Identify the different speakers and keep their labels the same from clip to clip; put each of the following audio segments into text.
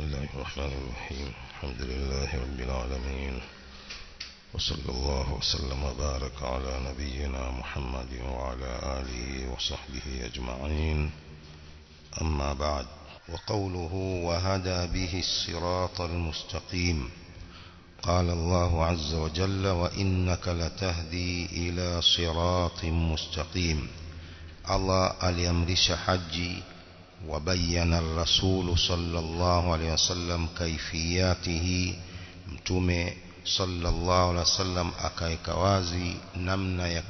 Speaker 1: بسم الله الرحمن الرحيم الحمد لله رب العالمين وصلى الله وسلم وبارك على نبينا محمد وعلى آله وصحبه أجمعين أما بعد وقوله وهدى به الصراط المستقيم قال الله عز وجل وإنك لتهدي إلى صراط مستقيم الله أليمرش حجي وبين الرسول صلى الله عليه وسلم كيفياته متوم صلى الله عليه وسلم أكايكوازي namna ya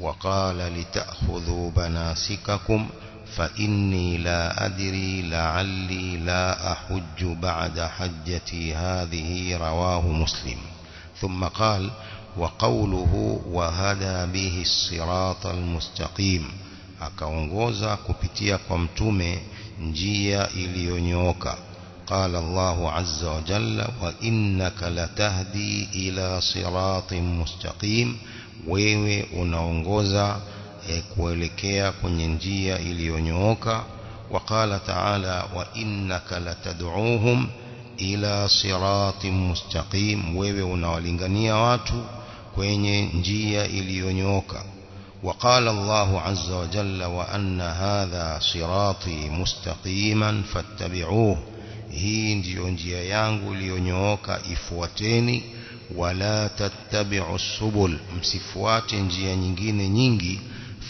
Speaker 1: وقال لتأخذوا بناسككم فإني لا أدري لعلي لا أحج بعد حجتي هذه رواه مسلم ثم قال وقوله وهدى به الصراط المستقيم akaongoza kupitia kwa mtume njia iliyonyooka قال الله عز وجل وإنك لتهدي إلى صراط مستقيم wewe unaongoza kuelekea kwenye njia iliyonyooka وقال تعالى وإنك لتدعوهم إلى صراط مستقيم wewe unawalingania watu kwenye njia iliyonyooka وقال الله عز وجل وأن هذا صراطي مستقيما فاتبعوه hii ndiyo njia yangu iliyonyooka ifuateni wala tattabi'u subul msifuate njia nyingine nyingi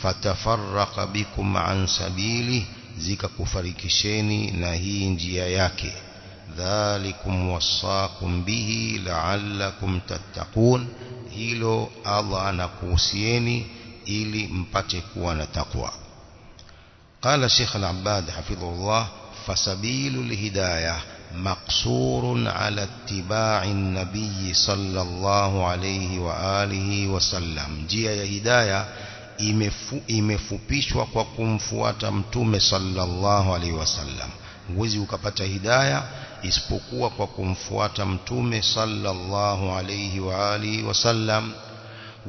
Speaker 1: fatafarraqa bikum an sabili zikakufarikisheni na hii njia yake dhalikum wasaqum bihi la'allakum tattaqun hilo Allah anakuhusieni ili mpate kuwa na takwa قال شيخ العباد حفظه الله فسبيل الهداية مقصور على اتباع النبي صلى الله عليه وآله وسلم جيا يا هداية imefupishwa kwa kumfuata mtume sallallahu alaihi wasallam huwezi ukapata hidaya isipokuwa kwa kumfuata mtume sallallahu alaihi wa alihi wasallam wa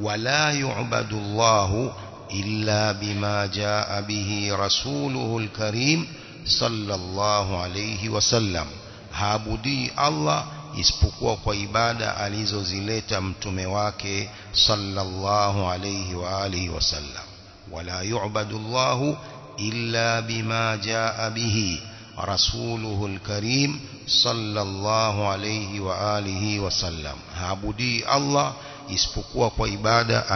Speaker 1: ولا يعبد الله إلا بما جاء به رسوله الكريم صلى الله عليه وسلم haabudii Allah isipokuwa kwa ibada alizozileta mtume wake sallallahu alayhi wa alihi wasallam wala yu'badu Allah illa bima jaa bihi rasuluhu alkarim sallallahu alayhi wa alihi wasallam haabudii Allah isipokuwa kwa ibada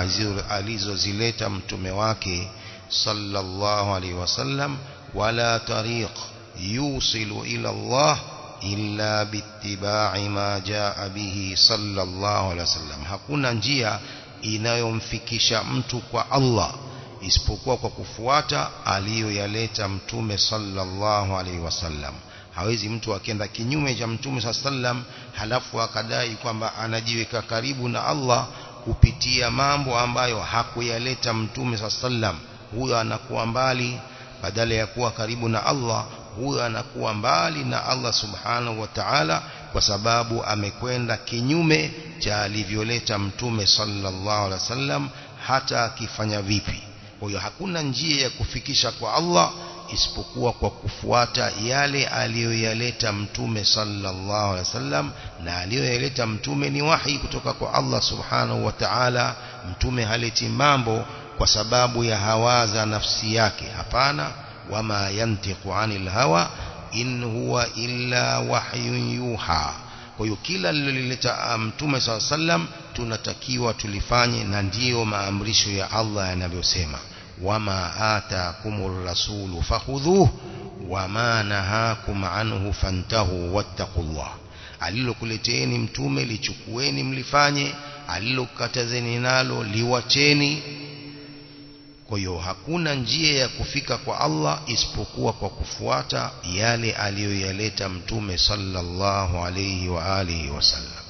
Speaker 1: alizozileta mtume wake sallallahu alaihi wasallam wala tariq yusilu ila Allah illa bittiba'i ma jaa bihi sallallahu alaihi wasallam hakuna njia inayomfikisha mtu kwa Allah isipokuwa kwa kufuata aliyoyaleta mtume sallallahu alaihi wasallam hawezi mtu akenda kinyume cha mtume saa sallam halafu akadai kwamba anajiweka karibu na Allah kupitia mambo ambayo hakuyaleta mtume sa sallam huyo anakuwa mbali badala ya kuwa karibu na Allah huyo anakuwa mbali na Allah subhanahu wa ta'ala kwa sababu amekwenda kinyume cha alivyoleta mtume sallallahu alaihi wasallam hata akifanya vipi kwa hiyo hakuna njia ya kufikisha kwa Allah isipokuwa kwa kufuata yale aliyoyaleta mtume sallallahu alaihi wasallam na aliyoyaleta mtume ni wahi kutoka kwa Allah subhanahu wa ta'ala mtume haleti mambo kwa sababu ya hawaza nafsi yake hapana wama yantiqu anil hawa in huwa illa wahyun yuha kwa hiyo kila lililoleta ah, mtume sallallahu alaihi wasallam tunatakiwa tulifanye na ndiyo maamrisho ya Allah yanavyosema وما آتاكم الرسول فخذوه وما نهاكم عنه فانتهوا واتقوا الله alilokuleteeni mtume lichukueni mlifanye alilokatazeni nalo liwacheni kwa hiyo hakuna njia ya kufika kwa Allah isipokuwa kwa kufuata yale aliyoyaleta mtume sallallahu alayhi wa alihi wasallam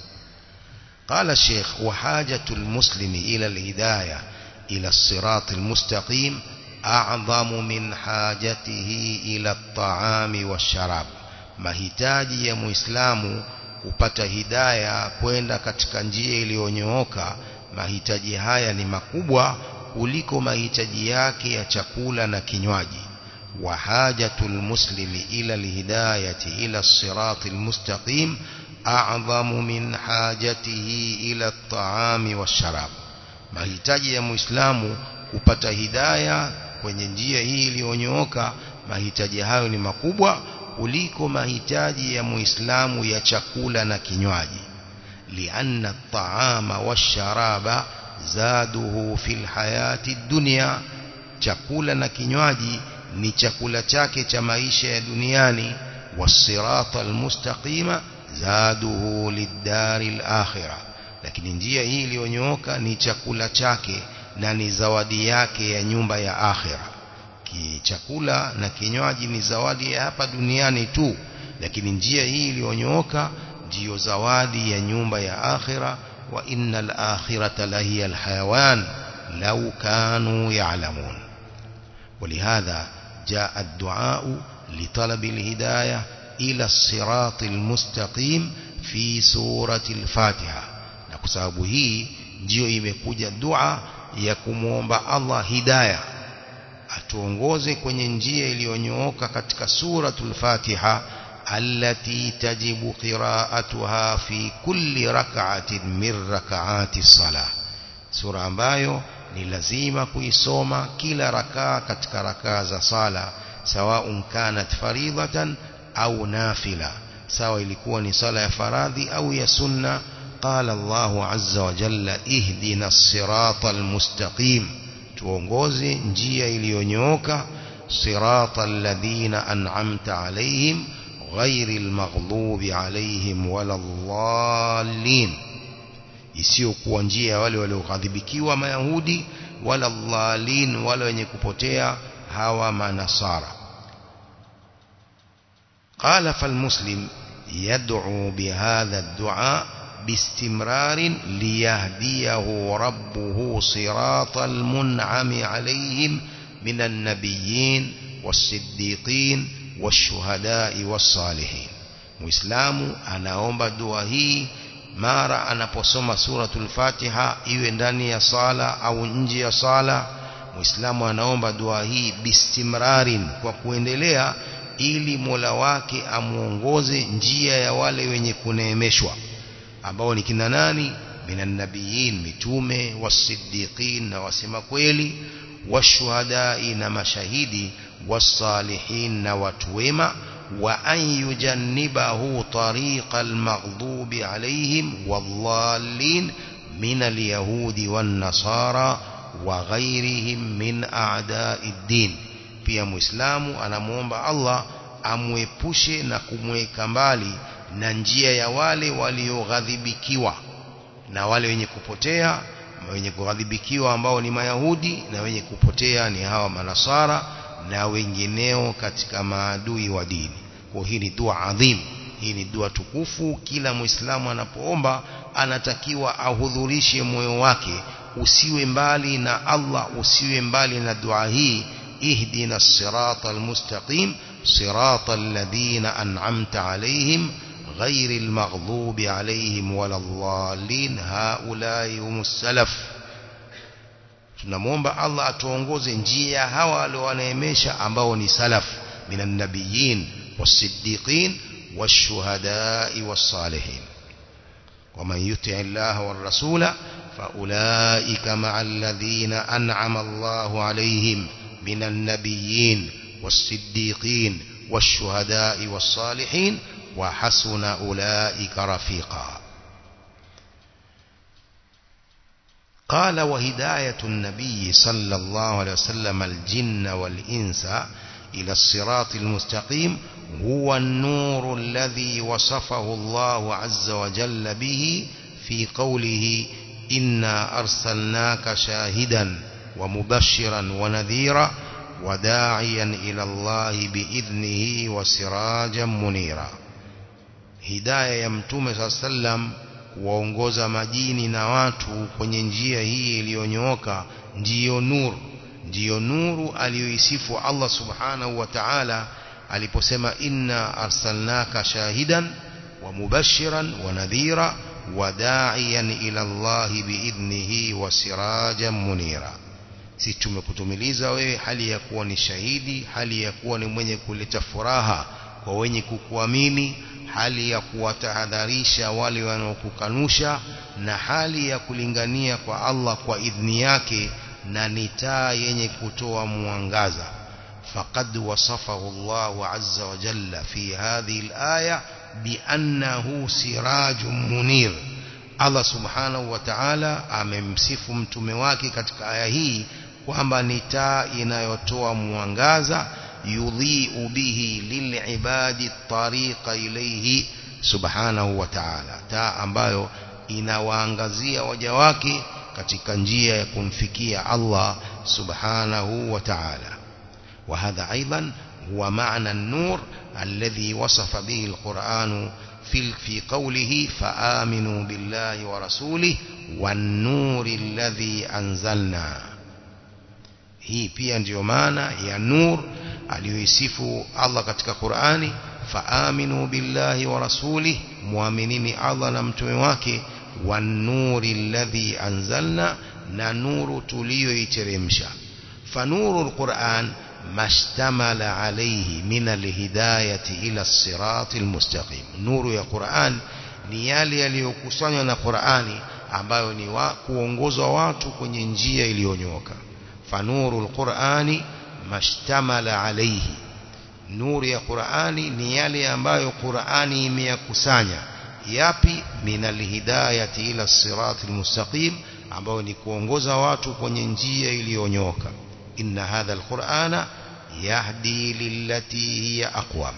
Speaker 1: qala sheikh wa hajatu almuslimi ila alhidayah إلى الصراط المستقيم أعظم من حاجته إلى الطعام والشراب mahitaji ya muislamu kupata hidaya kwenda katika njia iliyonyooka mahitaji haya ni makubwa kuliko mahitaji yake ya chakula na kinywaji wa hajatul muslimi ila alhidayati ila siratil mustaqim a'zamu min hajatihi ila at-ta'ami wash-sharab mahitaji ya muislamu kupata hidaya kwenye njia hii iliyonyooka mahitaji hayo ni makubwa kuliko mahitaji ya muislamu ya chakula na kinywaji lianna taama washaraba zaduhu fil hayati dunya chakula na kinywaji ni chakula chake cha maisha ya duniani wasirata almustaqima zaduhu lidari alakhirah lakini njia hii iliyonyooka ni chakula chake na ni zawadi yake ya nyumba ya akhira kichakula na kinywaji ni zawadi ya hapa duniani tu lakini njia hii iliyonyooka ndio zawadi ya nyumba ya akhira wa innal akhirata lahiya alhayawan law kanu ya'lamun ولهذا جاء الدعاء لطلب الهدايه الى الصراط المستقيم في سوره الفاتحه na kwa sababu hii ndiyo imekuja dua ya kumwomba Allah hidayah atuongoze kwenye njia iliyonyooka katika suratul Fatiha التي تجب قراءتها في كل ركعة من ركعات الصلاة سورة ambayo ni lazima kuisoma kila rakaa katika rakaa za sala sawa kanat faridatan au nafila sawa ilikuwa ni sala ya faradhi au ya sunna قال الله عز وجل اهدنا الصراط المستقيم توغوزي نجي اليونيوكا صراط الذين أنعمت عليهم غير المغضوب عليهم ولا الضالين يسيقوا نجيا ولو ولو غذبكي وما يهودي ولا الضالين ولا نكبتيا هوا ما نصارى قال فالمسلم يدعو بهذا الدعاء باستمرار ليهديه ربه صراط المنعم عليهم من النبيين والصديقين والشهداء والصالحين muislamu anaomba dua hii mara anaposoma suratul fatiha iwe ndani ya sala au nje ya sala muislamu anaomba dua hii bistimrarin kwa kuendelea ili mola wake amuongoze njia ya wale wenye kuneemeshwa ambao ni kina nani minan nabiyin mitume wasiddiqin na wasema kweli washuhadai na mashahidi wasalihin na watu wema wa an yujannibahu tariqal maghdubi alaihim wadhallin min alyahudi wan nasara wa ghairihim min a'da'i ddin pia muislamu anamuomba Allah amwepushe na kumweka mbali na njia ya wale walioghadhibikiwa na wale wenye kupotea wenye kughadhibikiwa ambao ni mayahudi na wenye kupotea ni hawa manasara na wengineo katika maadui wa dini kwa hii ni dua adhim hii ni dua tukufu kila muislamu anapoomba anatakiwa ahudhurishe moyo wake usiwe mbali na Allah usiwe mbali na dua hii ihdina sirata mustaqim sirata ladina an'amta alayhim غير المغضوب عليهم ولا الضالين هؤلاء هم السلف tunamuomba Allah atuongoze njia hawa walioneemesha ambao ni salaf minan nabiyyin was-siddiqin wash-shuhada'i was-salihin ومن يطع الله والرسول فأولئك مع الذين أنعم الله عليهم من النبيين والصديقين والشهداء والصالحين وحسن أولئك رفيقا قال وهداية النبي صلى الله عليه وسلم الجن والإنس إلى الصراط المستقيم هو النور الذي وصفه الله عز وجل به في قوله إنا أرسلناك شاهدا ومبشرا ونذيرا وداعيا إلى الله بإذنه وسراجا منيرا hidaya ya mtume saa sallam kuwaongoza majini na watu kwenye njia hii iliyonyooka ndiyo nur ndiyo nuru aliyoisifu Allah subhanahu wa ta'ala aliposema inna arsalnaka shahidan wa mubashiran wa nadhira wa da'iyan ila Allah biidhnihi wa sirajan munira si tumekutumiliza wewe hali ya kuwa ni shahidi hali ya kuwa ni mwenye kuleta furaha kwa wenye kukuamini hali ya kuwatahadharisha wale wanaokukanusha na hali ya kulingania kwa Allah kwa idhni yake na ni taa yenye kutoa mwangaza faqad wasafahu Allah azza wa jalla fi hadhihi alaya biannahu sirajun munir Allah subhanahu wa ta'ala amemsifu mtume wake katika aya hii kwamba ni taa inayotoa mwangaza يضيء به للعباد الطريق إليه subhanahu wa ta'ala taa ambayo inawaangazia waja wake katika njia ya kumfikia Allah subhanahu wa ta'ala وهذا أيضا هو معنى النور الذي وصف به القرآن في في قوله فآمنوا بالله ورسوله والنور الذي أنزلنا هي pia ndio maana ya nur aliyoisifu Allah katika Qur'ani faaminu billahi wa rasulih muaminini Allah na mtume wake wan nuri alladhi anzalna na nuru tuliyoiteremsha fanurul alquran mashtamala alayhi min alhidayati ila siratil mustaqim nuru ya Qur'an ni yale yaliyokusanywa na Qur'ani ambayo ni wa kuongozwa watu kwenye njia iliyonyoka fanuru alqur'ani mashtamala alayhi nuru ya Qur'ani ni yale ambayo Qur'ani imeyakusanya yapi minal hidayati ila siratil mustaqim ambayo ni kuongoza watu kwenye njia iliyonyoka inna hadha alqur'ana yahdi lillati hiya aqwam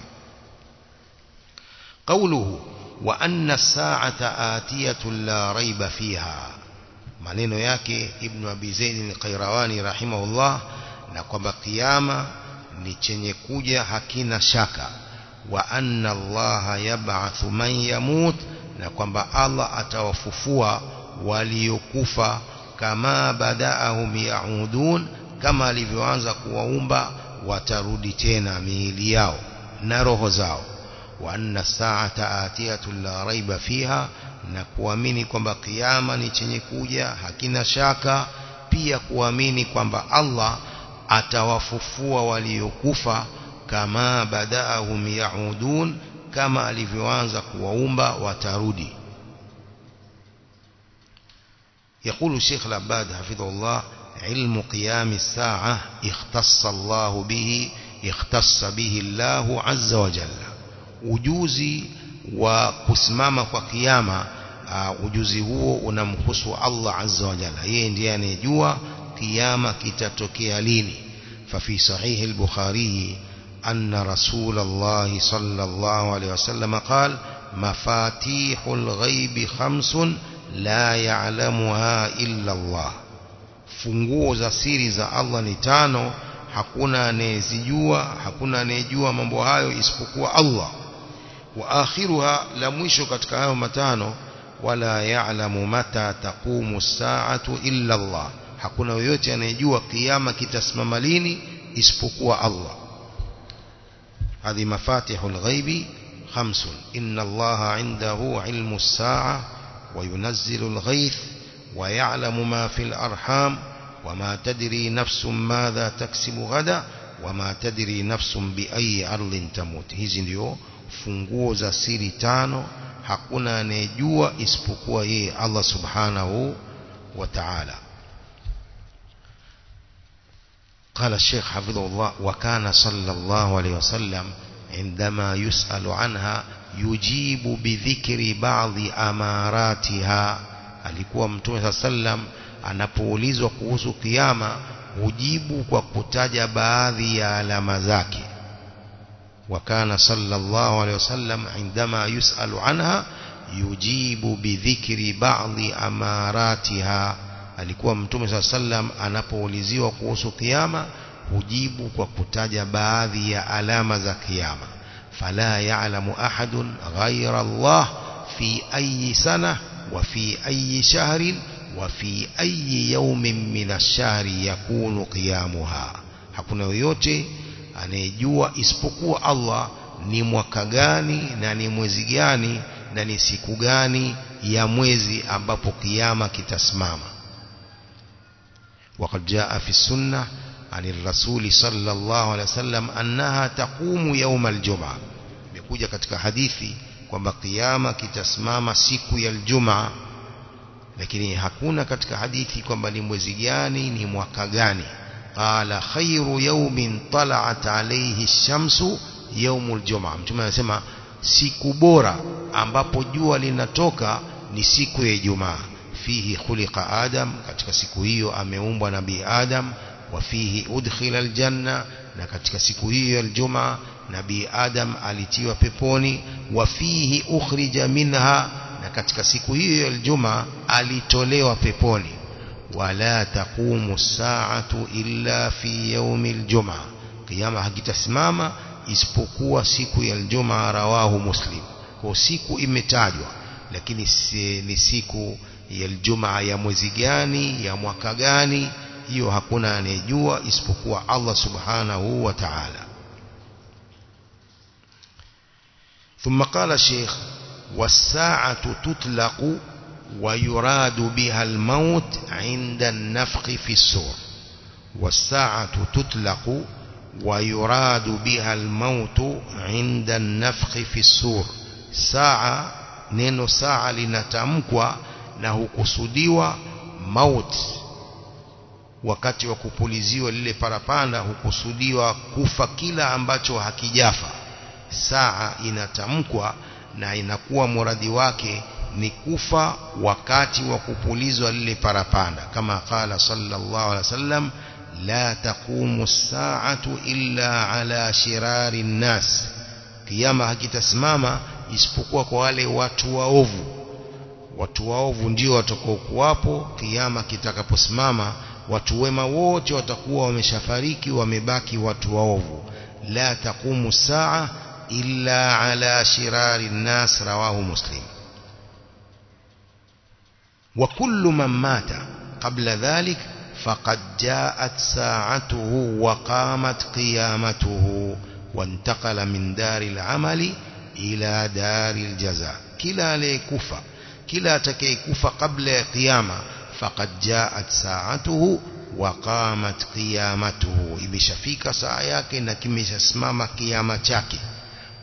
Speaker 1: qawluhu wa anna as-sa'ata atiyatun la rayba fiha maneno yake ibn abi zaid al-qayrawani rahimahullah na kwamba kiyama ni chenye kuja hakina shaka wa anna Allah yab'athu man yamut na kwamba Allah atawafufua waliokufa kama badaahum yaudun kama alivyoanza kuwaumba watarudi tena miili yao na roho zao wa anna saata atiyatun la raiba fiha na kuamini kwamba kiyama ni chenye kuja hakina shaka pia kuamini kwamba Allah atawafufua waliokufa kama badaahum yaudun kama alivyoanza kuwaumba watarudi يقول الشيخ العباد حفظه الله علم قيام الساعة اختص الله به اختص به الله عز وجل وجوزي وقسمام وقيامة وجوزي هو ونمخص الله عز وجل يعني يعني جوا kiyama kitatokea lini fafi sahihi al-bukhari anna rasulullah sallallahu alayhi wasallam qala mafatihul ghaibi khamsun la ya'lamuha illa Allah funguo za siri za Allah ni tano hakuna anayezijua hakuna anayejua mambo hayo isipokuwa Allah wa akhiruha la mwisho katika hayo matano wala ya'lamu mata taqumu saatu illa Allah hakuna yoyote anayejua kiyama kitasimama lini isipokuwa Allah hadhi mafatihul ghaibi khamsun inna Allah indahu ilmu saa wa yunazzilu al-ghayth wa ya'lamu ma fil arham wa ma tadri nafsun madha taksimu ghadan wa ma tadri nafsun bi ayi ardin tamut hizi ndio funguo za siri tano hakuna anayejua isipokuwa yeye Allah subhanahu wa ta'ala قال الشيخ حفظه الله وكان صلى الله عليه وسلم عندما يسأل عنها يجيب بذكر بعض أماراتها alikuwa mtume saa sallam anapoulizwa kuhusu kiama hujibu kwa kutaja baadhi ya alama zake wakana sallallahu alaihi wasallam indama yusalu anha yujibu bidhikri ba'dhi amaratiha alikuwa mtume sala sallam anapouliziwa kuhusu kiyama hujibu kwa kutaja baadhi ya alama za kiyama fala ya'lamu ahadun ghaira Allah fi ayi sana wa fi ayi shahrin wa fi ayi yawmin min ash-shahri yakunu qiyamuha hakuna yoyote anayejua isipokuwa Allah ni mwaka gani na ni mwezi gani na ni siku gani ya mwezi ambapo kiyama kitasimama وقد جاء في السنة عن الرسول صلى الله عليه وسلم أنها تقوم يوم الجمعة بكوجة كتك حديثي وبقيامة كتسمام سيكوية الجمعة لكن هكونا كتك حديثي وبني موزياني نموكاغاني قال خير يوم طلعت عليه الشمس يوم الجمعة ثم سيكو بورا أمبابو جوالي نتوكا نسيكوية جمعة fihi khuliqa adam katika siku hiyo ameumbwa nabii adam wa fihi udkhila aljanna na katika siku hiyo ya aljuma nabii adam alitiwa peponi wa fihi ukhrija minha na katika siku hiyo ya aljuma alitolewa peponi wala taqumu saatu illa fi yaumi aljuma kiyama hakitasimama isipokuwa siku ya aljuma rawahu muslim kwa siku imetajwa lakini si, ni siku ya Ijumaa ya mwezi gani ya mwaka gani hiyo hakuna anayejua isipokuwa Allah subhanahu wa ta'ala ثم قال الشيخ والساعة تطلق ويراد بها الموت عند النفخ في السور والساعة تطلق ويراد بها الموت عند النفخ في السور ساعة neno saa linatamkwa na hukusudiwa maut wakati wa kupuliziwa lile parapanda hukusudiwa kufa kila ambacho hakijafa saa inatamkwa na inakuwa muradi wake ni kufa wakati wa kupulizwa lile parapanda kama qala sallallahu alaihi wasallam la taqumu saatu illa ala shirari nnas kiyama hakitasimama isipokuwa kwa wale watu waovu watu waovu ndio watakaokuwapo kiyama kitakaposimama watu wema wote watakuwa wameshafariki wamebaki watu waovu la taqumu saa illa ala shirari nnas rawahu muslim wa kullu man mata qabla dhalik faqad jaat sa'atuhu wa qamat qiyamatuhu wa intaqala min daril amali ila daril jaza kila aliyekufa kila atakayekufa kabla ya kiyama faqad jaat saatuhu wa qamat qiyamatuhu imeshafika saa yake na kimeshasimama kiyama chake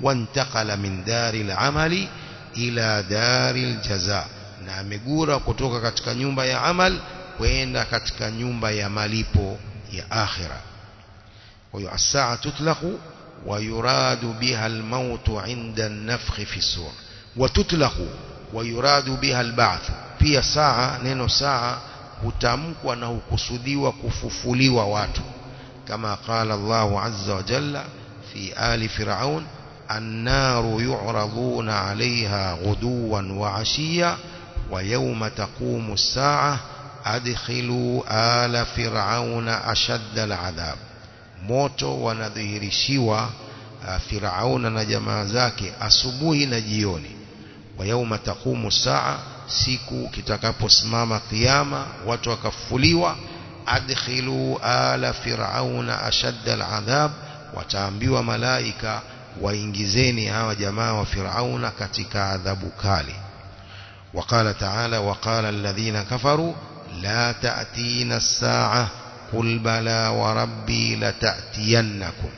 Speaker 1: wantakala min daril amali ila daril jaza na amegura kutoka katika nyumba ya amal kwenda katika nyumba ya malipo ya akhira kwa hiyo as-saa tutlaqu wa yuradu biha al 'inda an-nafkh fi sur wa tutlaqu ويراد بها البعث في ساعة نينو ساعة هتامك وانه كسدي وكففلي ووات كما قال الله عز وجل في آل فرعون النار يعرضون عليها غدوا وعشيا ويوم تقوم الساعة أدخلوا آل فرعون أشد العذاب موت ونذهر شوا فرعون نجمازاك أسبوه نجيوني ويوم تقوم الساعة سيكو كتاكابو سماما قيامة وتوكفوليوا أدخلوا آل فرعون أشد العذاب وتعنبيوا ملائكة وإنجزيني هوا جماعة فرعون كتك عذاب كالي وقال تعالى وقال الذين كفروا لا تأتين الساعة قل بلى وربي لتأتينكم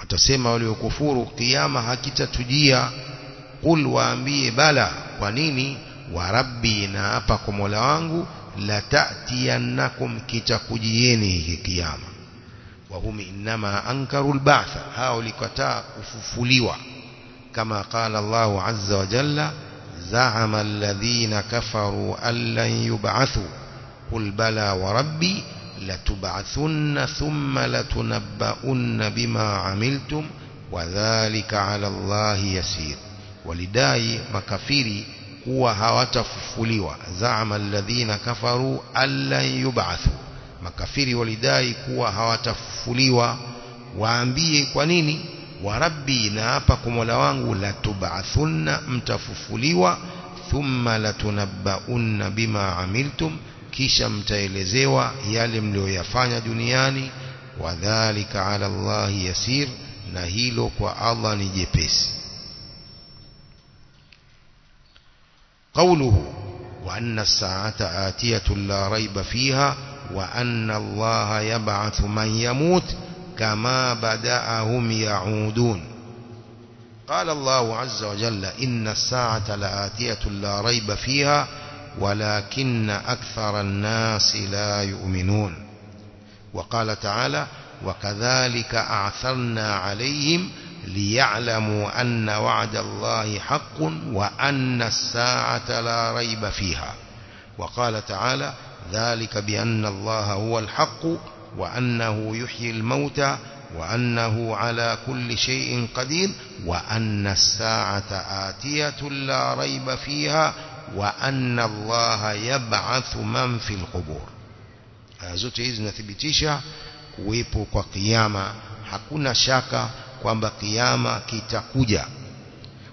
Speaker 1: وتسمى وليكفور قيامها كتتجيه قل وانبي بلا ونيني وربي ناپكم ولوانغو لتأتينكم كتكجيني كياما وهم إنما أنكروا البعث هؤلاء لكتا أففليوا كما قال الله عز وجل زعم الذين كفروا أن لن يبعثوا قل بلى وربي لتبعثن ثم لتنبؤن بما عملتم وذلك على الله يسير walidai makafiri kuwa hawatafufuliwa zaama alladhina kafaru allan yub'athu makafiri walidai kuwa hawatafufuliwa waambie kwa nini wa rabbi naapa kwa Mola wangu latub'athunna mtafufuliwa thumma latunabbaunna bima amiltum kisha mtaelezewa yale mlioyafanya duniani wadhālika 'ala Allahi yasir na hilo kwa Allah ni jepesi قوله وأن الساعة آتية لا ريب فيها وأن الله يبعث من يموت كما بدأهم يعودون قال الله عز وجل إن الساعة لآتية لا ريب فيها ولكن أكثر الناس لا يؤمنون وقال تعالى وكذلك أعثرنا عليهم ليعلموا أن وعد الله حق وأن الساعة لا ريب فيها وقال تعالى ذلك بأن الله هو الحق وأنه يحيي الموتى وأنه على كل شيء قدير وأن الساعة آتية لا ريب فيها وأن الله يبعث من في القبور هذا آه، hizi zinathibitisha ويبقى قيامة حقنا شاكا kwamba kiyama kitakuja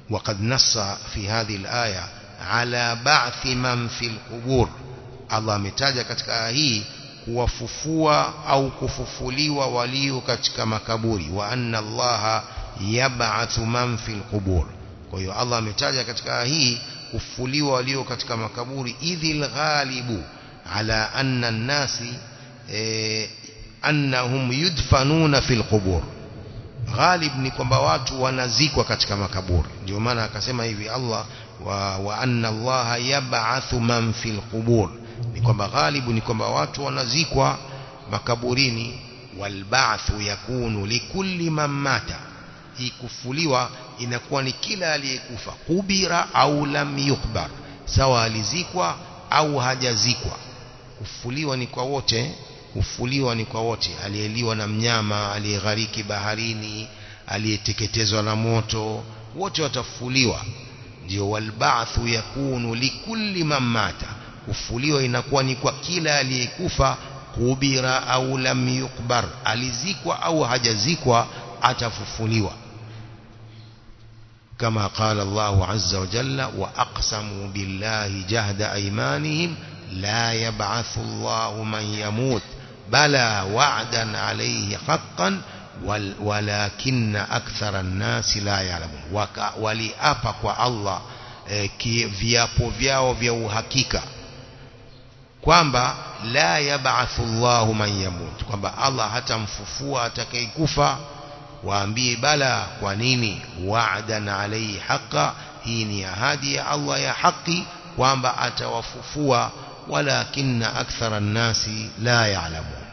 Speaker 1: وقد نص في هذه الآية على بعث من في القبور الله ametaja katika aya hii kuwafufua au kufufuliwa walio katika makaburi wa anna allaha yab'athu man fil qubur kwa hiyo Allah ametaja katika aya hii kufufuliwa walio katika makaburi idhil ghalibu ala anna an-nasi annahum yudfanuna fil qubur ghalib ni kwamba watu wanazikwa katika makaburi ndio maana akasema hivi Allah wa, wa anna Allah yab'athu man fil qubur ni kwamba ghalibu ni kwamba watu wanazikwa makaburini walba'thu yakunu likulli man mata hii kufuliwa inakuwa ni kila aliyekufa kubira au lam yukbar sawa alizikwa au hajazikwa kufuliwa ni kwa wote kufuliwa ni kwa wote aliyeliwa na mnyama aliyeghariki baharini aliyeteketezwa na moto wote watafuliwa ndio walbaathu yakunu likulli mamata kufuliwa inakuwa ni kwa kila aliyekufa kubira au lam yukbar alizikwa au hajazikwa atafufuliwa كما قال الله عز وجل وأقسموا بالله جهد أيمانهم لا يبعث الله من يموت بلى وعدا عليه حقا walakinna akthara nnasi la yalamun waliapa kwa Allah e, viapo vyao vya uhakika kwamba la yab'athu Allahu man yamut kwamba Allah hatamfufua atakayekufa waambie bala kwa nini wa'dan alayhi haqa hii ni ahadi ya Allah ya haki kwamba atawafufua ولكن أكثر الناس لا يعلمون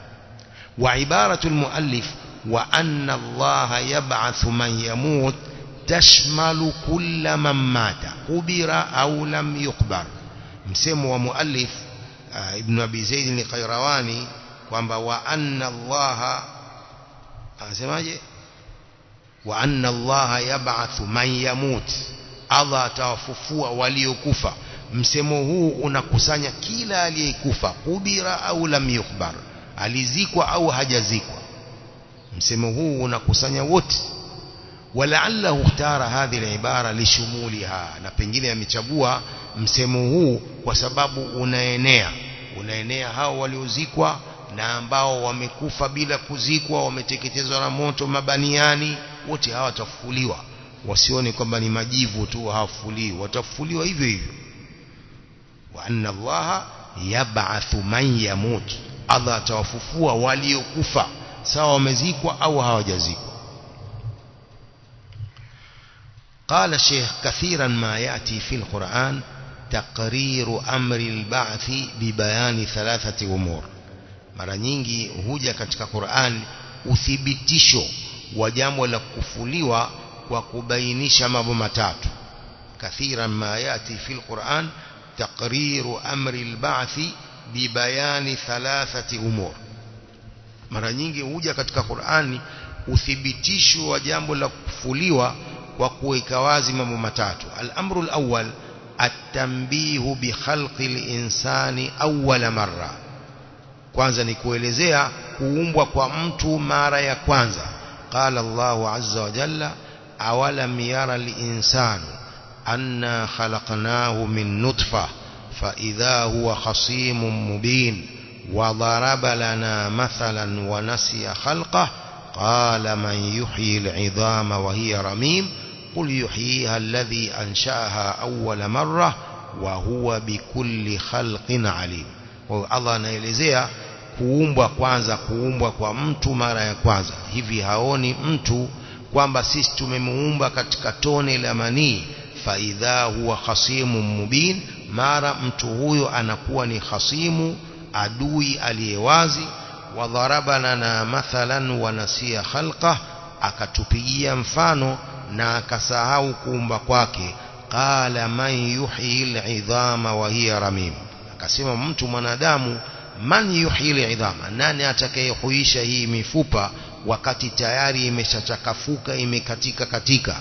Speaker 1: وعبارة المؤلف وأن الله يبعث من يموت تشمل كل من مات قبر أو لم يقبر مسمو ومؤلف آه، ابن أبي زيد القيرواني وأن الله وأن الله يبعث من يموت أضى توففوا وليكفوا msemo huu unakusanya kila aliyekufa kubira au lam yukhbar alizikwa au hajazikwa msemo huu unakusanya wote walaallahu ikhtara hadhi alibara lishumuliha na pengine amechagua msemo huu kwa sababu unaenea unaenea hao waliozikwa na ambao wamekufa bila kuzikwa wameteketezwa na moto mabaniani wote hawa watafufuliwa wasione kwamba ni majivu tu hawafufuliwi watafufuliwa hivyo hivyo وأن الله yab'athu man yamut Allah atawafufua waliokufa sawa wamezikwa au hawajazikwa قال الشيخ كثيرا ما يأتي في القرآن تقرير أمر البعث ببيان ثلاثة أمور mara nyingi huja katika Qur'an uthibitisho wa jambo la kufufuliwa kwa kubainisha mambo matatu kathiran ma yati fil Qur'an تقرير أمر البعث ببيان ثلاثة أمور mara nyingi huja katika Qur'ani uthibitisho wa jambo la kufuliwa kwa kuweka wazi mambo matatu al-amru al-awwal at-tanbihu bi khalqi al-insani awwala marra kwanza ni kuelezea kuumbwa kwa mtu mara ya kwanza qala Allahu azza wa jalla awalam yara al-insanu أنا خلقناه من نطفة فإذا هو خصيم مبين وضرب لنا مثلا ونسي خلقه قال من يحيي العظام وهي رميم قل يحييها الذي أنشأها أول مرة وهو بكل خلق عليم Allah anaelezea kuumbwa kwanza kuumbwa kwa mtu mara ya kwanza hivi haoni mtu kwamba sisi tumemuumba katika tone la manii فإذا huwa khasimun mubin mara mtu huyo anakuwa ni khasimu adui aliyewazi wadharabana na mathalan wanasia khalqah akatupigia mfano na akasahau kuumba kwake qala man yuhyi al'idhama wa hiya ramim akasema mtu mwanadamu man yuhyi al'idhama nani atakayehuisha hii mifupa wakati tayari imeshachakafuka imekatika katika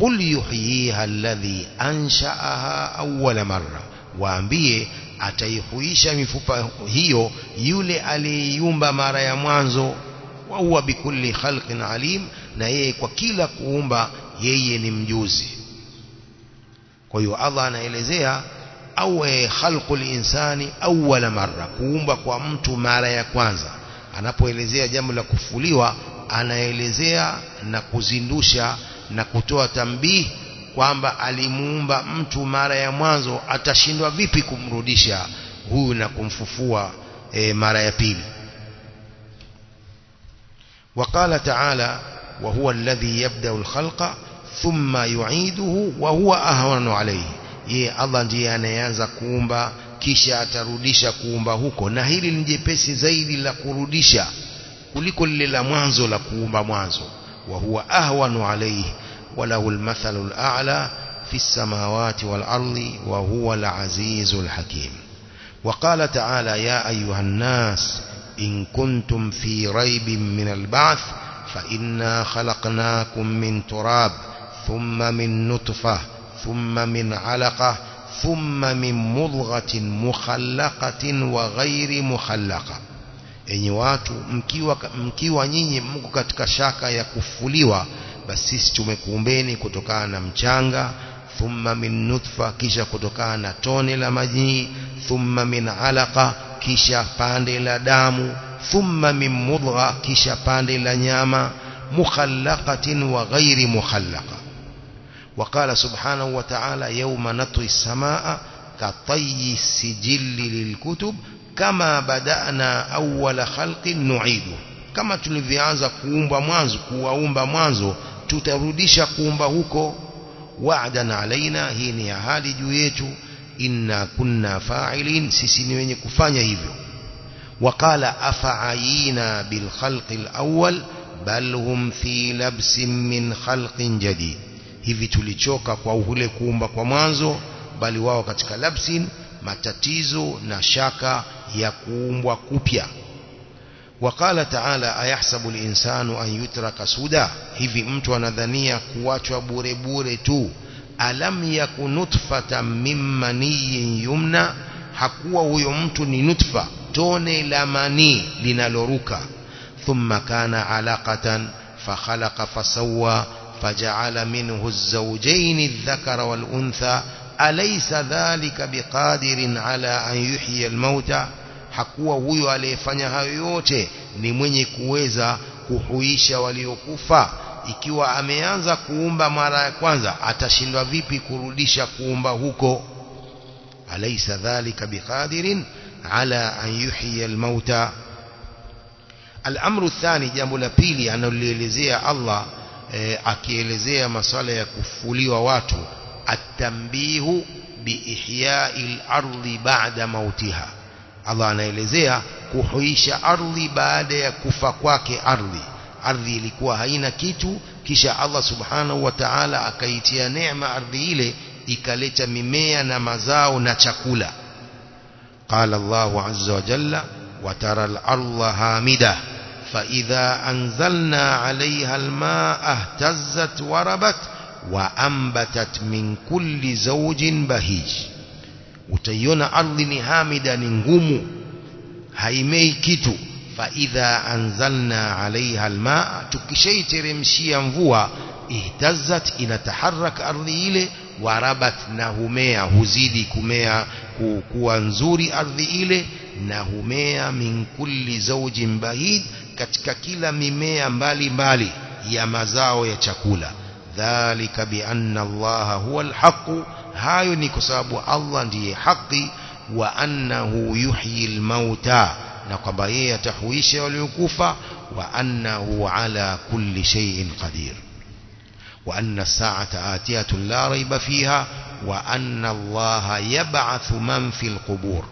Speaker 1: قل yuhyiha alladhi ansha'aha awwala marra waambie ataihuisha mifupa hiyo yule aliyeiumba mara ya mwanzo wa huwa bikulli khalqin alim na yeye kwa kila kuumba yeye ni mjuzi kwa hiyo Allah anaelezea awe khalqul insani awwala marra kuumba kwa mtu mara ya kwanza anapoelezea jambo la kufuliwa anaelezea na kuzindusha na kutoa tambii kwamba alimuumba mtu mara ya mwanzo atashindwa vipi kumrudisha huyu na kumfufua e, mara ya pili وقال تعالى وهو الذي يبدأ الخلق ثم يعيده وهو أهون عليه ye Allah ndiye anayeanza kuumba kisha atarudisha kuumba huko na hili ni jepesi zaidi la kurudisha kuliko lile la mwanzo la kuumba mwanzo wa huwa ahwanu alayhi وله المثل الأعلى في السماوات والأرض وهو العزيز الحكيم وقال تعالى يا أيها الناس إن كنتم في ريب من البعث فإنا خلقناكم من تراب ثم من نطفة ثم من علقة ثم من مضغة مخلقة وغير مخلقة إن watu mkiwa, mkiwa nyinyi mko katika بس سيستمكومبني كتوكانا مشانغا ثم من نطفة كيشا كتوكانا توني لا لمجي ثم من علقة كيشا باندي دامو ثم من مضغة كيشا باندي لنياما مخلقة وغير مخلقة وقال سبحانه وتعالى يوم نطوي السماء كطي السجل للكتب كما بدأنا أول خلق نعيده kama tulivyoanza kuumba mwanzo kuwaumba mwanzo tutarudisha kuumba huko wa'dan alaina hii ni ahadi juu yetu inna kunna fa'ilin sisi ni wenye kufanya hivyo waqala afa'ayina bil khalqil awwal bal hum fi labsin min khalqin jadid hivi tulichoka kwa ule kuumba kwa mwanzo bali wao katika labsin matatizo na shaka ya kuumbwa kupya وقال تعالى أيحسب الإنسان أن يترك سدى هفي أمت ونذنية كواتش بوربورتو ألم يكن نطفة من مني يمنى حقوة ويمت لنطفة توني لمني لنالوروكا ثم كان علاقة فخلق فسوى فجعل منه الزوجين الذكر والأنثى أليس ذلك بقادر على أن يحيي الموتى hakuwa huyo aliyefanya hayo yote ni mwenye kuweza kuhuisha waliokufa ikiwa ameanza kuumba mara ya kwanza atashindwa vipi kurudisha kuumba huko alaysa dhalika biqadirin ala an yuhyiya almauta الأمر الثاني جambo la pili analolielezea Allah e, akielezea masuala ya kufuliwa watu atambihu biihya'il ardi ba'da mautiha Allah anaelezea kuhuisha ardhi baada ya kufa kwake ardhi ardhi ilikuwa haina kitu kisha Allah subhanahu wa ta'ala akaitia neema ardhi ile ikaleta mimea na mazao na chakula qala Allahu azza wa jalla قال الله عز وجل وترى الأرض هامدة فإذا أنزلنا عليها الماء اهتزت وربت وأنبتت من كل زوج بهيج utaiona ardhi ni hamida ni ngumu haimei kitu faidha anzalna alaiha almaa tukishaiteremshia mvua ihtazzat inataharaka ardhi ile warabat na humea huzidi kumea kuwa nzuri ardhi ile na humea min kulli zawjin bahid katika kila mimea mbalimbali mbali ya mazao ya chakula dhalika bi anna allaha huwa alhaqu hayo ni kwa sababu Allah ndiye haki wa annahu yuhyi almauta na kwamba yeye atahuisha waliokufa wa annahu ala kulli shay'in qadir wa anna as-sa'ata atiyatun la rayba fiha wa anna Allah yab'athu man fil qubur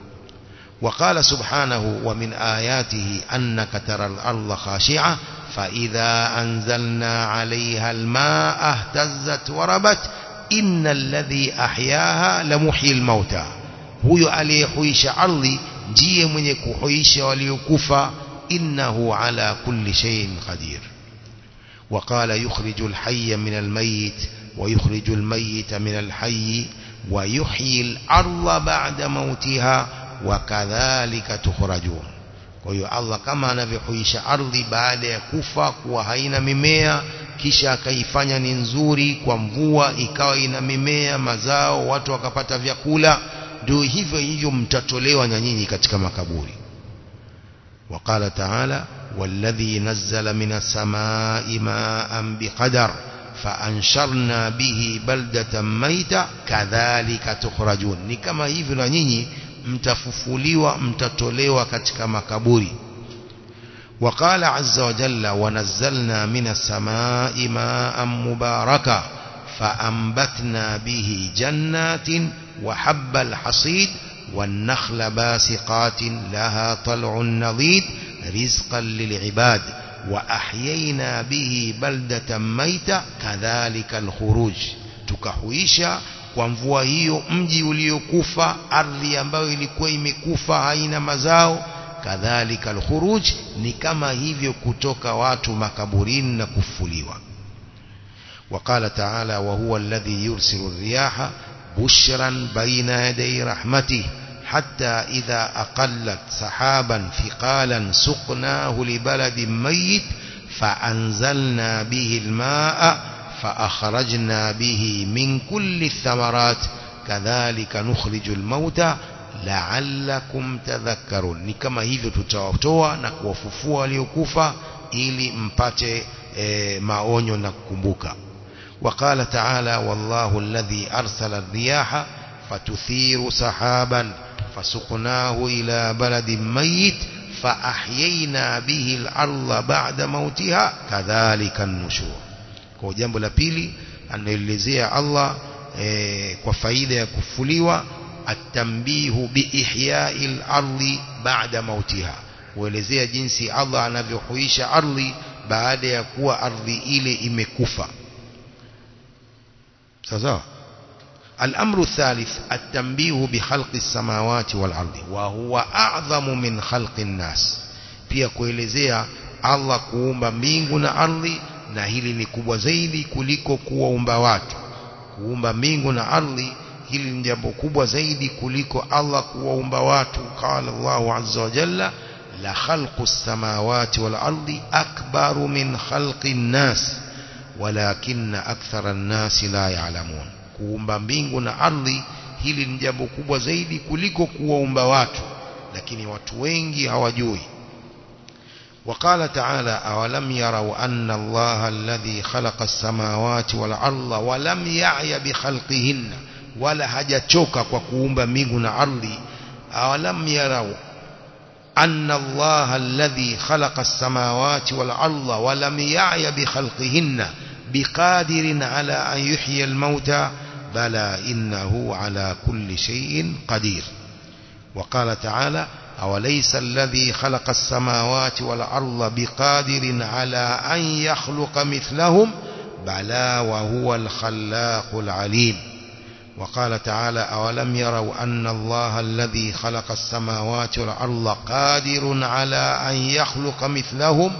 Speaker 1: وقال سبحانه ومن آياته أنك ترى الأرض خاشعة فإذا أنزلنا عليها الماء اهتزت وربت إن الذي أحياها لمحي الموتى هو عليه حيش عرضي جي من يكحيش وليكفى إنه على كل شيء قدير وقال يخرج الحي من الميت ويخرج الميت من الحي ويحيي الأرض بعد موتها وكذلك تخرجون ويقول الله كما نبي حيش أرضي بعد كفاك وهين مميا kisha akaifanya ni nzuri kwa mvua ikawa ina mimea mazao watu wakapata vyakula ndio hivyo hivyo mtatolewa na nyinyi katika makaburi وقال تعالى والذي نزل من السماء ماء بقدر فأنشرنا به بلدة ميتة كذلك تخرجون ni kama hivyo na nyinyi mtafufuliwa mtatolewa katika makaburi وقال عز وجل ونزلنا من السماء ماء مباركا فأنبتنا به جنات وحب الحصيد والنخل باسقات لها طلع نضيد رزقا للعباد وأحيينا به بلدة ميتة كذلك الخروج تكحويشا kwa mvua hiyo mji uliokufa ardhi ambayo ilikuwa imekufa haina mazao kadhalika الخروج ni kama hivyo kutoka watu makaburini na kufuliwa وقال تعالى وهو الذي يرسل الرياح بشرا بين يدي رحمته حتى إذا أقلت سحابا ثقالا سقناه لبلد ميت فأنزلنا به الماء فأخرجنا به من كل الثمرات كذلك نخرج الموتى la'allakum tadhakkarun ni kama hivyo tutawatoa na kuwafufua waliokufa ili mpate e, maonyo na kukumbuka وقال تعالى والله الذي أرسل الرياح فتثير سحابا فسقناه إلى بلد ميت فأحيينا به الأرض بعد موتها كذلك النشور kwa jambo la pili anaelezea Allah e, kwa faida ya kufuliwa التنبيه بإحياء الأرض بعد موتها ولزي جنسي الله أنا نبيحويش أرض بعد يكوى أرض إلي إمكوفا سزا الأمر الثالث التنبيه بخلق السماوات والأرض وهو أعظم من خلق الناس pia kuelezea Allah kuumba mbingu na ardhi na hili ni kubwa zaidi hili ni jambo kubwa zaidi kuliko Allah kuwaumba watu qala Allahu azza wa jalla la khalqu samawati wal ardi akbaru min khalqi nnas walakinna akthara nnas la ya'lamun kuumba mbingu na ardhi hili ni jambo kubwa zaidi kuliko kuwaumba watu lakini watu wengi hawajui وقال تعالى أولم يروا أن الله الذي خلق السماوات والأرض ولم يعي بخلقهن wala hajachoka kwa kuumba mbingu na ardhi awalam yarau anna allaha alladhi khalaqa as-samawati wal arda wa lam ya'ya bi khalqihinna biqadirin ala an yuhyiya al-mauta bala innahu ala kulli shay'in qadir وقال تعالى أوليس الذي خلق السماوات والأرض بقادر على أن يخلق مثلهم بلى وهو الخلاق العليم وقال تعالى أولم يروا أن الله الذي خلق السماوات والأرض قادر على أن يخلق مثلهم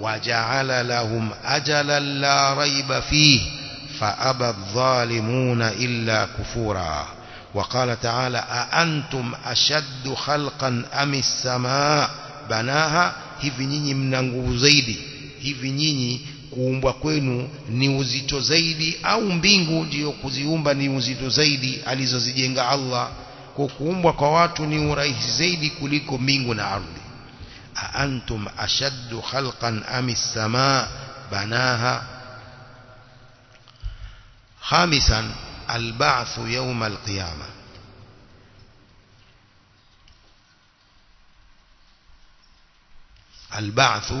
Speaker 1: وجعل لهم أجلا لا ريب فيه فأبى الظالمون إلا كفورا وقال تعالى أأنتم أشد خلقا أم السماء بناها hivi من mna nguvu zaidi kuumbwa kwenu ni uzito zaidi au mbingu ndiyo kuziumba ni uzito zaidi alizozijenga Allah kwa kuumbwa kwa watu ni urahisi zaidi kuliko mbingu na ardhi aantum ashaddu khalqan am as-samaa banaha khamisan al-ba'th yawm al-qiyamah البعث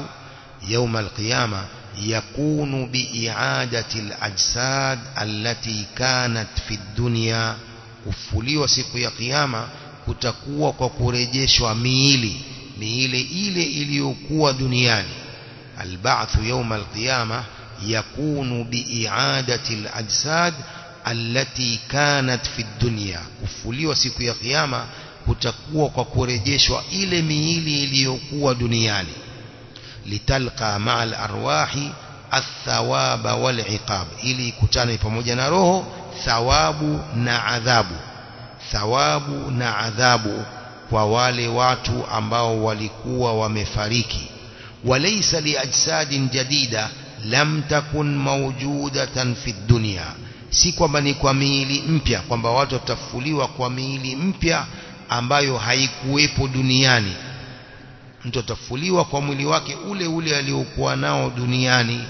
Speaker 1: يوم القيامة يكون بإعادة الأجساد التي كانت في الدنيا kufuliwa siku ya kiyama kutakuwa kwa kurejeshwa miili miili ile iliyokuwa duniani albathu yawm alqiyama yakunu biiadati alajsad allati kanat fi dunya kufuliwa siku ya kiyama kutakuwa kwa kurejeshwa ile miili iliyokuwa duniani litalqa ma'al arwahi athawaba wal iqab ili ikutane pamoja na roho thawabu na adhabu thawabu na adhabu kwa wale watu ambao walikuwa wamefariki walaysa liajsadin jadida lam takun mawjudatan fi dunya si kwamba ni kwa miili mpya kwamba watu watafufuliwa kwa miili mpya ambayo haikuwepo duniani mtotafuliwa kwa mwili wake ule ule aliokuwa nao duniani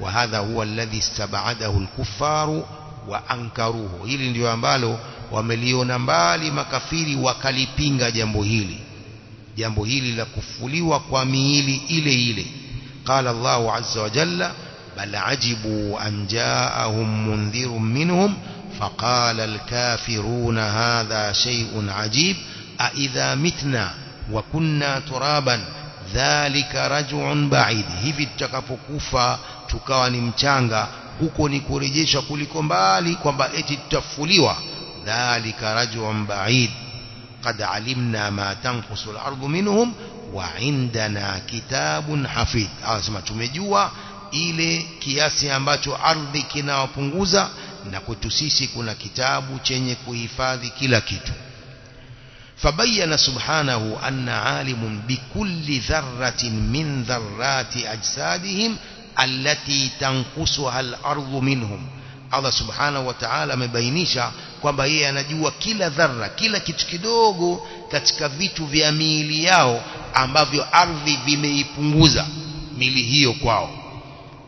Speaker 1: wa hadha huwa alladhi istabadahu alkufaru wa ankaruhu hili ndio ambalo wameliona mbali makafiri wakalipinga jambo hili jambo hili la kufuliwa kwa miili ile ile qala Allahu azza wa jalla بل عجبوا أن جاءهم منذر منهم فقال الكافرون هذا شيء عجيب أئذا متنا wakunna turaban dhalika raj'un ba'id hivi tutakapokufa tukawa ni mchanga huko ni kurejeshwa kuliko mbali kwamba eti tutafuliwa dhalika raj'un ba'id qad alimna ma tanqusu al-ardu minhum wa indana kitabun hafidh anasema tumejua ile kiasi ambacho ardhi kinawapunguza na kwetu sisi kuna kitabu chenye kuhifadhi kila kitu فبين سبحانه أن عالم بكل ذرة من ذرات أجسادهم التي تنقصها الأرض منهم Allah subhanahu wa ta'ala amebainisha kwamba yeye anajua kila dharra kila kitu kidogo katika vitu vya miili yao ambavyo ardhi vimeipunguza mili hiyo kwao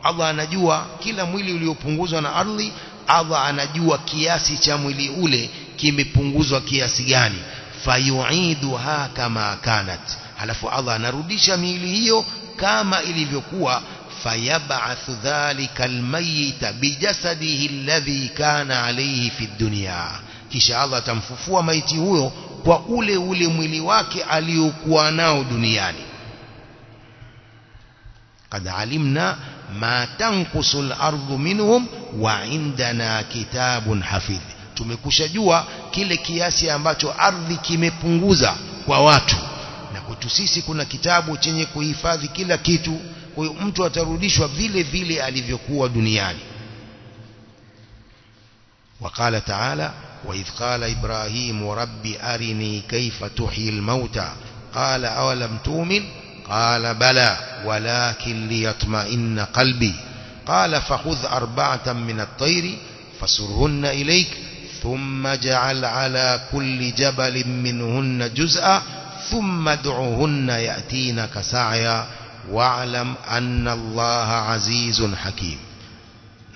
Speaker 1: Allah anajua kila mwili uliopunguzwa na ardhi Allah anajua kiasi cha mwili ule kimepunguzwa kiasi gani fayuiduha kama kanat halafu Allah anarudisha miili hiyo kama ilivyokuwa fayabathu dhalika almayita bijasadihi alladhi kana alayhi fi dunya kisha Allah atamfufua maiti huyo kwa ule ule mwili wake aliokuwa nao duniani قد علمنا ما تنقص الأرض منهم وعندنا كتاب حفيظ tumekushajua kile kiasi ambacho ardhi kimepunguza kwa watu na kwetu sisi kuna kitabu chenye kuhifadhi kila kitu kwa hiyo mtu atarudishwa vile vile alivyokuwa duniani وقال تعالى وإذ قال إبراهيم رب أرني كيف تحيي الموتى قال أولم تؤمن قال بلى ولكن ليطمئن قلبي قال فخذ أربعة من الطير فسرهن إليك ثم اجعل على كل جبل منهن جزءا ثم ادعهن يأتينك سعيا واعلم أن الله عزيز حكيم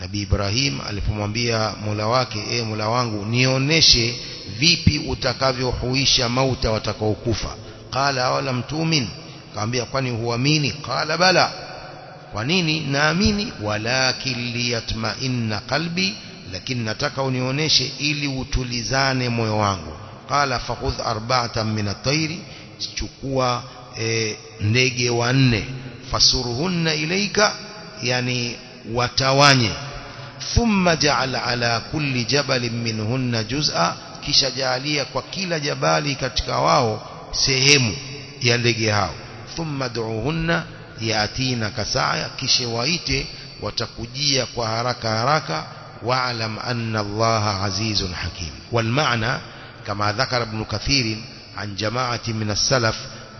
Speaker 1: Nabii Ibrahim alipomwambia Mola wake e Mola wangu nionyeshe vipi utakavyohuisha mauta watakaokufa qala wala mtumin kaambia kwani huamini qala bala kwa nini naamini walakin liyatma'inna qalbi lakini nataka unionyeshe ili utulizane moyo wangu qala fakhudh arba'atan min at-tayri chukua e, ndege wanne fasuruhunna ilaika yani watawanye thumma ja'al ala kulli jabalin minhunna juz'a kisha jaalia kwa kila jabali katika wao sehemu ya ndege hao thumma du'uhunna yatina kasaya kisha waite watakujia kwa haraka haraka واعلم أن الله عزيز حكيم والمعنى كما ذكر ابن كثير عن جماعة من السلف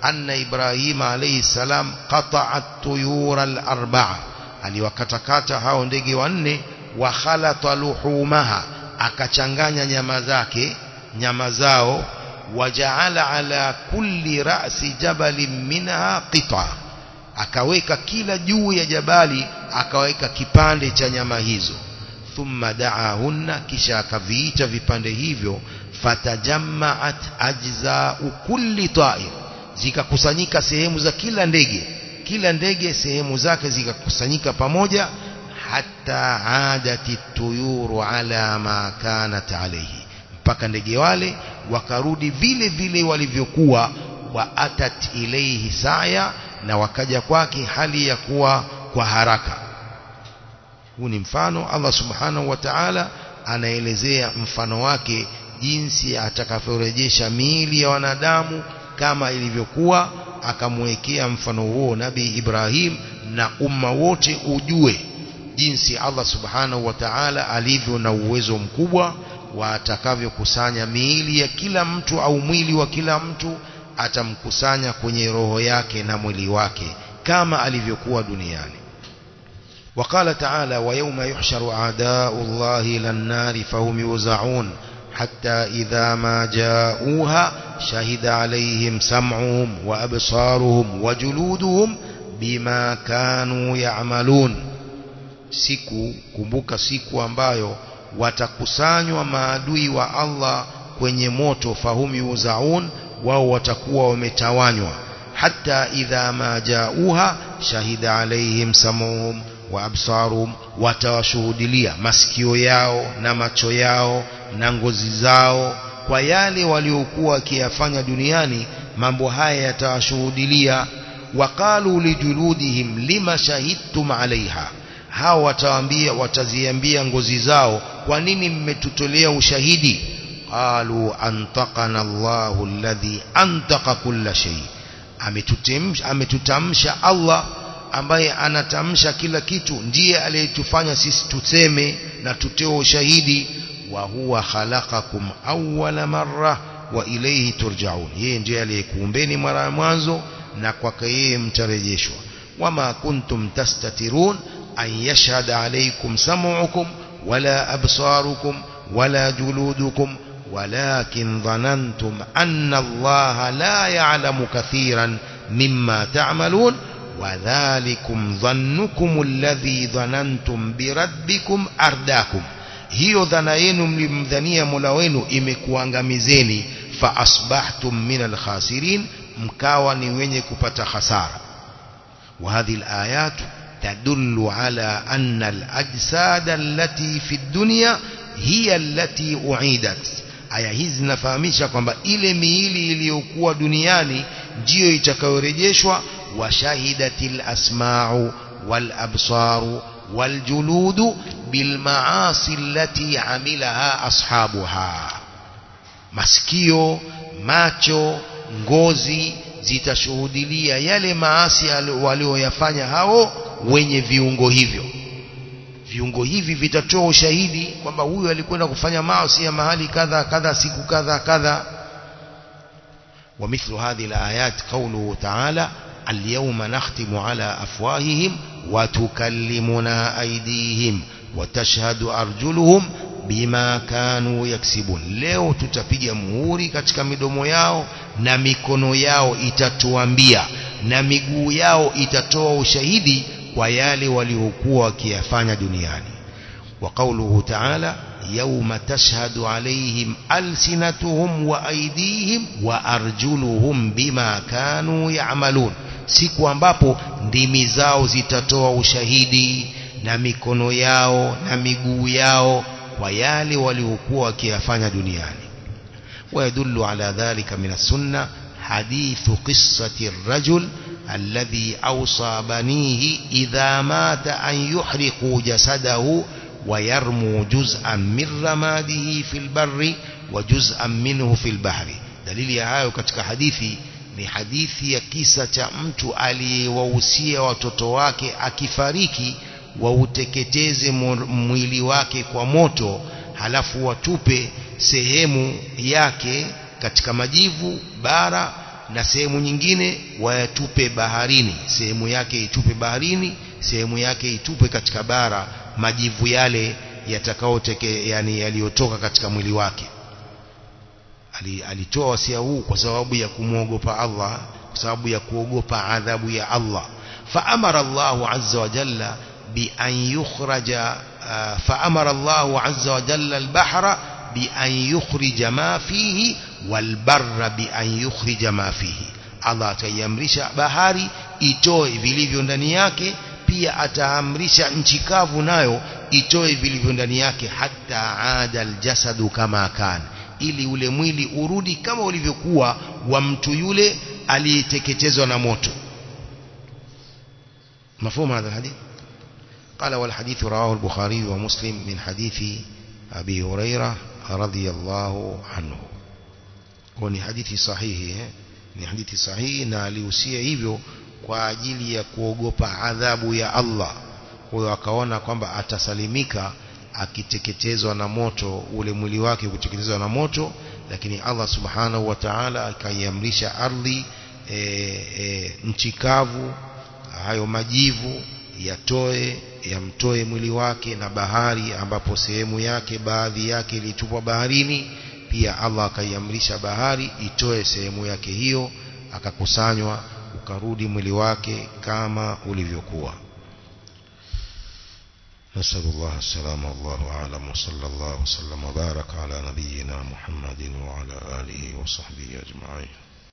Speaker 1: أن إبراهيم عليه السلام قطع الطيور الأربعة ألي وكتكات هاوندقي واني وخلط لحومها أكتشنغاني نمزاك نمزاو وجعل على كل رأس جبل منها قطعة akaweka kila juu ya jabali akaweka kipande cha nyama hizo thumma daahunna kisha akaviita vipande hivyo fatajammaat ajzau kulli ta'ir zikakusanyika sehemu za kila ndege kila ndege sehemu zake zikakusanyika pamoja hatta adati tuyuru ala ma kanat alayhi mpaka ndege wale wakarudi vile vile walivyokuwa wa atat ilayhi saya na wakaja kwake hali ya kuwa kwa haraka huu ni mfano Allah subhanahu wa ta'ala anaelezea mfano wake jinsi atakavyorejesha miili ya wanadamu kama ilivyokuwa akamwekea mfano huo nabii Ibrahim na umma wote ujue jinsi Allah subhanahu wa ta'ala alivyo na uwezo mkubwa wa atakavyokusanya miili ya kila mtu au mwili wa kila mtu atamkusanya kwenye roho yake na mwili wake kama alivyokuwa duniani وقال تعالى ويوم يحشر أعداء الله إلى النار فهم يوزعون حتى إذا ما جاءوها شهد عليهم سمعهم وأبصارهم وجلودهم بما كانوا يعملون سيكو كبوك سيكو أمبايو وتكسان ومادوي والله كوني موتو فهم يوزعون ووتكوا ومتوانوا حتى إذا ما جاءوها شهد عليهم سمعهم wa absaruhum watawashuhudilia masikio yao na macho yao na ngozi zao kwa yale waliokuwa wakiyafanya duniani mambo haya yatawashuhudilia waqalu lijuludihim lima shahidtum alaiha hao watawaambia wataziambia ngozi zao kwa nini mmetutolea ushahidi qalu antaqana Allahu alladhi antaqa kulla shay ametutamsha Allah ambaye anatamsha kila kitu ndiye aliyetufanya sisi tuseme na tutoe ushahidi wa huwa khalaqakum awwala marra wa ilayhi turjaun yeye ndiye aliyekuumbeni mara ya mwanzo na kwake yeye mtarejeshwa wama kuntum tastatirun an yashhad alaykum sam'ukum wala absarukum wala juludukum ولكن ظننتم أن الله لا يعلم كثيرا مما تعملون وذلكم ظنكم الذي ظننتم بربكم أرداكم هيو هي ظنينم لمذنية ملوين إمكو أنغمزيني فأصبحتم من الخاسرين مكاواني وينيكو خسارة وهذه الآيات تدل على أن الأجساد التي في الدنيا هي التي أعيدت aya hizi zinafahamisha kwamba ile miili iliyokuwa duniani ndio itakayorejeshwa وشهدت الأسماع والأبصار والجلود بالمعاصي التي عملها أصحابها masikio macho ngozi zitashuhudilia yale maasi walioyafanya hao wenye viungo hivyo viungo hivi vitatoa ushahidi kwamba huyu alikwenda kufanya maasi ya mahali kadha kadha siku kadha kadha ومثل هذه الآيات قوله تعالى اليوم نختم على أفواههم وتكلمنا أيديهم وتشهد أرجلهم bima kanu yaksibun leo tutapiga muhuri katika midomo yao na mikono yao itatuambia na miguu yao itatoa ushahidi kwa yale waliokuwa wakiyafanya duniani wa qawluhu ta'ala yawma tashhadu alayhim alsinatuhum wa aydihim wa arjuluhum bima kanu ya'malun siku ambapo ndimi zao zitatoa ushahidi na mikono yao na miguu yao kwa yale waliokuwa wakiyafanya duniani ويدل على ذلك من السنة حديث قصة الرجل الذي أوصى بنيه إذا مات أن يحرقوا جسده ويرموا جزءا من رماده في البر وجزءا منه في البحر دليل يا هايو كتك حديثي ni hadithi ya kisa cha mtu aliyewahusia watoto wake akifariki wauteketeze mwili wake kwa moto halafu watupe sehemu yake katika majivu bara na sehemu nyingine wayatupe baharini sehemu yake itupe baharini sehemu yake itupe katika bara majivu yale yatakaoteke yani yaliyotoka katika mwili wake alitoa wasia huu kwa sababu ya kumuogopa Allah kwa sababu ya kuogopa adhabu ya Allah Allahu azza wa jalla فأمر الله عز وجل بأن يخرج فأمر الله عز وجل البحر بأن يخرج ما فيه bi an yukhrija ma fihi Allah tayamrisha bahari itoe vilivyo ndani yake pia ataamrisha nchi kavu nayo itoe vilivyo ndani yake hatta adal jasadu kama kana ili ule mwili urudi kama ulivyokuwa wa mtu yule aliyeteketezwa na moto مفهوم hadha الحديث qala والحديث رواه البخاري ومسلم من حديث أبي هريرة رضي الله عنه وني حديث صحيح ni hadithi sahihi na alihusia hivyo kwa ajili ya kuogopa adhabu ya Allah huyo akaona kwamba atasalimika akiteketezwa na moto ule mwili wake kuteketezwa na moto lakini Allah subhanahu wa ta'ala akaiamrisha ardhi e, e, nchi hayo majivu yatoe yamtoe mwili wake na bahari ambapo sehemu yake baadhi yake ilitupwa baharini pia Allah akaiamrisha bahari itoe sehemu yake hiyo akakusanywa ukarudi mwili wake kama ulivyokuwa نسأل الله السلام والله أعلم وصلى الله وسلم وبارك على نبينا محمد وعلى آله وصحبه أجمعين